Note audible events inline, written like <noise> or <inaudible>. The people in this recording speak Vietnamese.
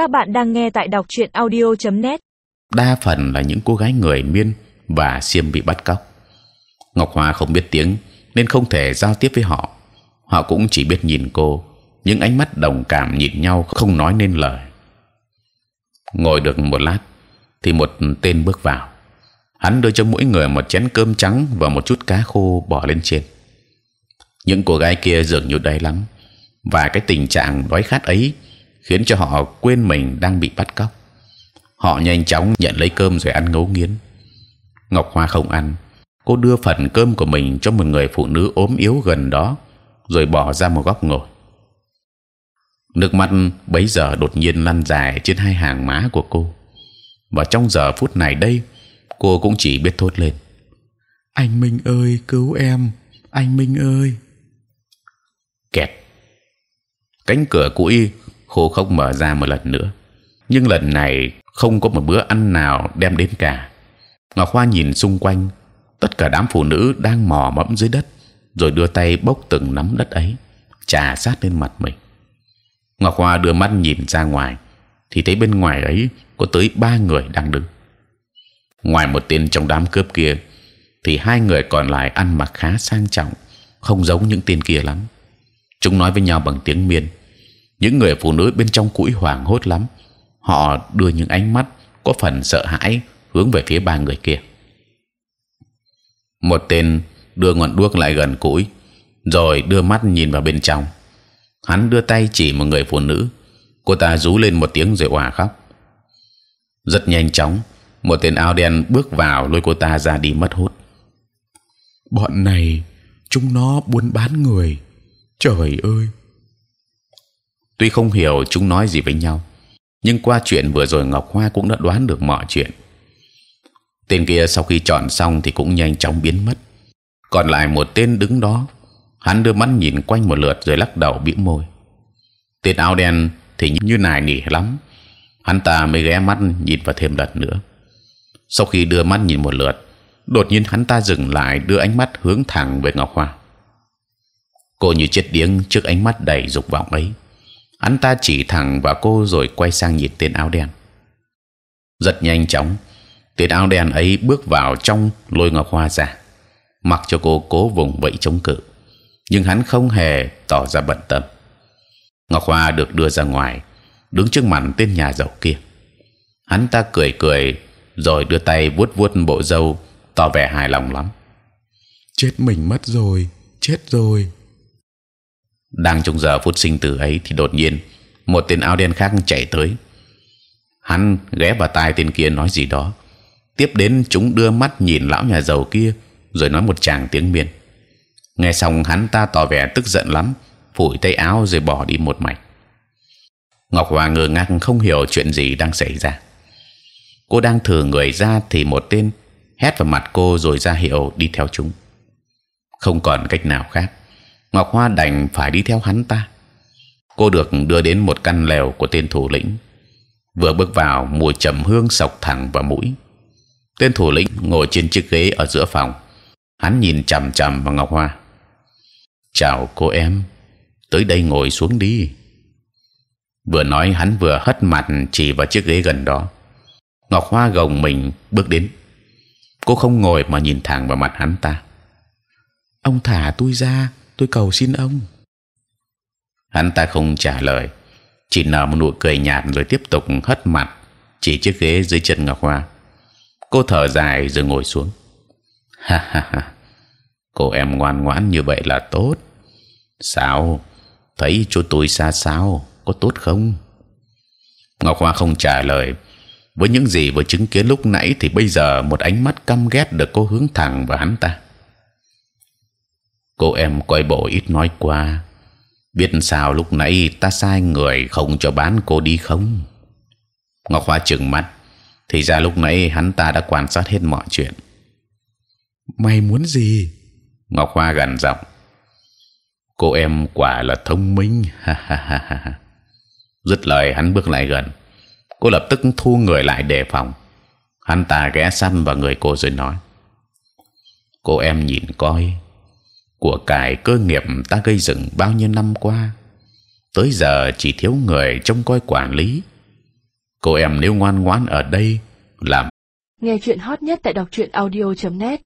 Các bạn đang nghe tại đọc truyện audio.net. đa phần là những cô gái người miên và xiêm bị bắt cóc. Ngọc Hoa không biết tiếng nên không thể giao tiếp với họ. Họ cũng chỉ biết nhìn cô, những ánh mắt đồng cảm nhìn nhau không nói nên lời. Ngồi được một lát, thì một tên bước vào. Hắn đưa cho mỗi người một chén cơm trắng và một chút cá khô bỏ lên trên. Những cô gái kia dường như đầy lắm, và cái tình trạng đói khát ấy khiến cho họ quên mình đang bị bắt cóc. Họ nhanh chóng nhận lấy cơm rồi ăn ngấu nghiến. Ngọc Hoa không ăn, cô đưa phần cơm của mình cho một người phụ nữ ốm yếu gần đó, rồi bỏ ra một góc ngồi. Nước mắt bấy giờ đột nhiên lăn dài trên hai hàng má của cô. Và trong giờ phút này đây, cô cũng chỉ biết thốt lên: Anh Minh ơi, cứu em! Anh Minh ơi! Kẹt. Cánh cửa cũi khô không mở ra một lần nữa, nhưng lần này không có một bữa ăn nào đem đến cả. Ngọc Hoa nhìn xung quanh, tất cả đám phụ nữ đang mò mẫm dưới đất, rồi đưa tay bốc từng nắm đất ấy, trà sát lên mặt mình. Ngọc Hoa đưa mắt nhìn ra ngoài, thì thấy bên ngoài ấy có tới ba người đang đứng. Ngoài một tên trong đám cướp kia, thì hai người còn lại ăn mặc khá sang trọng, không giống những tên kia lắm. Chúng nói với nhau bằng tiếng miên. Những người phụ nữ bên trong cũi hoảng hốt lắm. Họ đưa những ánh mắt có phần sợ hãi hướng về phía ba người kia. Một tên đưa ngọn đuốc lại gần cũi, rồi đưa mắt nhìn vào bên trong. Hắn đưa tay chỉ một người phụ nữ. Cô ta rú lên một tiếng rồi òa khóc. Rất nhanh chóng, một tên áo đen bước vào lôi cô ta ra đi mất hút. Bọn này, chúng nó buôn bán người. Trời ơi! Tuy không hiểu chúng nói gì với nhau, nhưng qua chuyện vừa rồi Ngọc Hoa cũng đã đoán được mọi chuyện. Tên kia sau khi chọn xong thì cũng nhanh chóng biến mất. Còn lại một tên đứng đó, hắn đưa mắt nhìn quanh một lượt rồi lắc đầu bĩu môi. Tên áo đen thì như nài nỉ lắm, hắn ta mới ghé mắt nhìn vào thêm lần nữa. Sau khi đưa mắt nhìn một lượt, đột nhiên hắn ta dừng lại đưa ánh mắt hướng thẳng về Ngọc Hoa. Cô như chết điếng trước ánh mắt đầy dục vọng ấy. Hắn ta chỉ thẳng vào cô rồi quay sang nhìn tên áo đen. Rất nhanh chóng, tên áo đen ấy bước vào trong lôi Ngọc Hoa ra, mặc cho cô cố vùng vẫy chống cự, nhưng hắn không hề tỏ ra bận tâm. Ngọc Hoa được đưa ra ngoài, đứng trước mặt tên nhà giàu kia. Hắn ta cười cười rồi đưa tay vuốt vuốt bộ râu, tỏ vẻ hài lòng lắm. Chết mình mất rồi, chết rồi. Đang trong giờ phút sinh tử ấy thì đột nhiên một tên áo đen khác chạy tới. Hắn ghé vào tai tên kia nói gì đó. Tiếp đến chúng đưa mắt nhìn lão nhà giàu kia rồi nói một tràng tiếng miên. Nghe xong hắn ta tỏ vẻ tức giận lắm, phủi tay áo rồi bỏ đi một mạch. Ngọc Hòa ngơ ngác không hiểu chuyện gì đang xảy ra. Cô đang thử người ra thì một tên hét vào mặt cô rồi ra hiệu đi theo chúng. Không còn cách nào khác, Ngọc Hoa đành phải đi theo hắn ta. Cô được đưa đến một căn lều của tên thủ lĩnh. Vừa bước vào, mùi trầm hương sộc thẳng vào mũi. Tên thủ lĩnh ngồi trên chiếc ghế ở giữa phòng. Hắn nhìn c h ầ m c h ầ m vào Ngọc Hoa. Chào cô em, tới đây ngồi xuống đi. Vừa nói hắn vừa hất mặt chỉ vào chiếc ghế gần đó. Ngọc Hoa gồng mình bước đến. Cô không ngồi mà nhìn thẳng vào mặt hắn ta. Ông thả tôi ra, tôi cầu xin ông. Hắn ta không trả lời, chỉ nở một nụ cười nhạt rồi tiếp tục hất mặt chỉ chiếc ghế dưới chân Ngọc Hoa. Cô thở dài rồi ngồi xuống. <laughs> Ha ha ha, cô em ngoan ngoãn như vậy là tốt. Sao? Thấy chỗ tôi xa sao? Có tốt không? Ngọc Hoa không trả lời. Với những gì vừa chứng kiến lúc nãy thì bây giờ một ánh mắt căm ghét được cô hướng thẳng vào hắn ta. Cô em coi bộ ít nói qua. Biết sao lúc nãy ta sai người không cho bán cô đi không? Ngọc Hoa chừng mắt. Thì ra lúc nãy hắn ta đã quan sát hết mọi chuyện. Mày muốn gì? Ngọc Hoa gần giọng. Cô em quả là thông minh. Ha ha ha ha. Dứt lời hắn bước lại gần. Cô lập tức thu người lại đề phòng. Hắn ta ghé sát vào người cô rồi nói: Cô em nhìn coi, của cải cơ nghiệp ta gây dựng bao nhiêu năm qua, tới giờ chỉ thiếu người trông coi quản lý. cô em nếu ngoan ngoãn ở đây làm Nghe chuyện hot nhất tại đọc truyện audio.net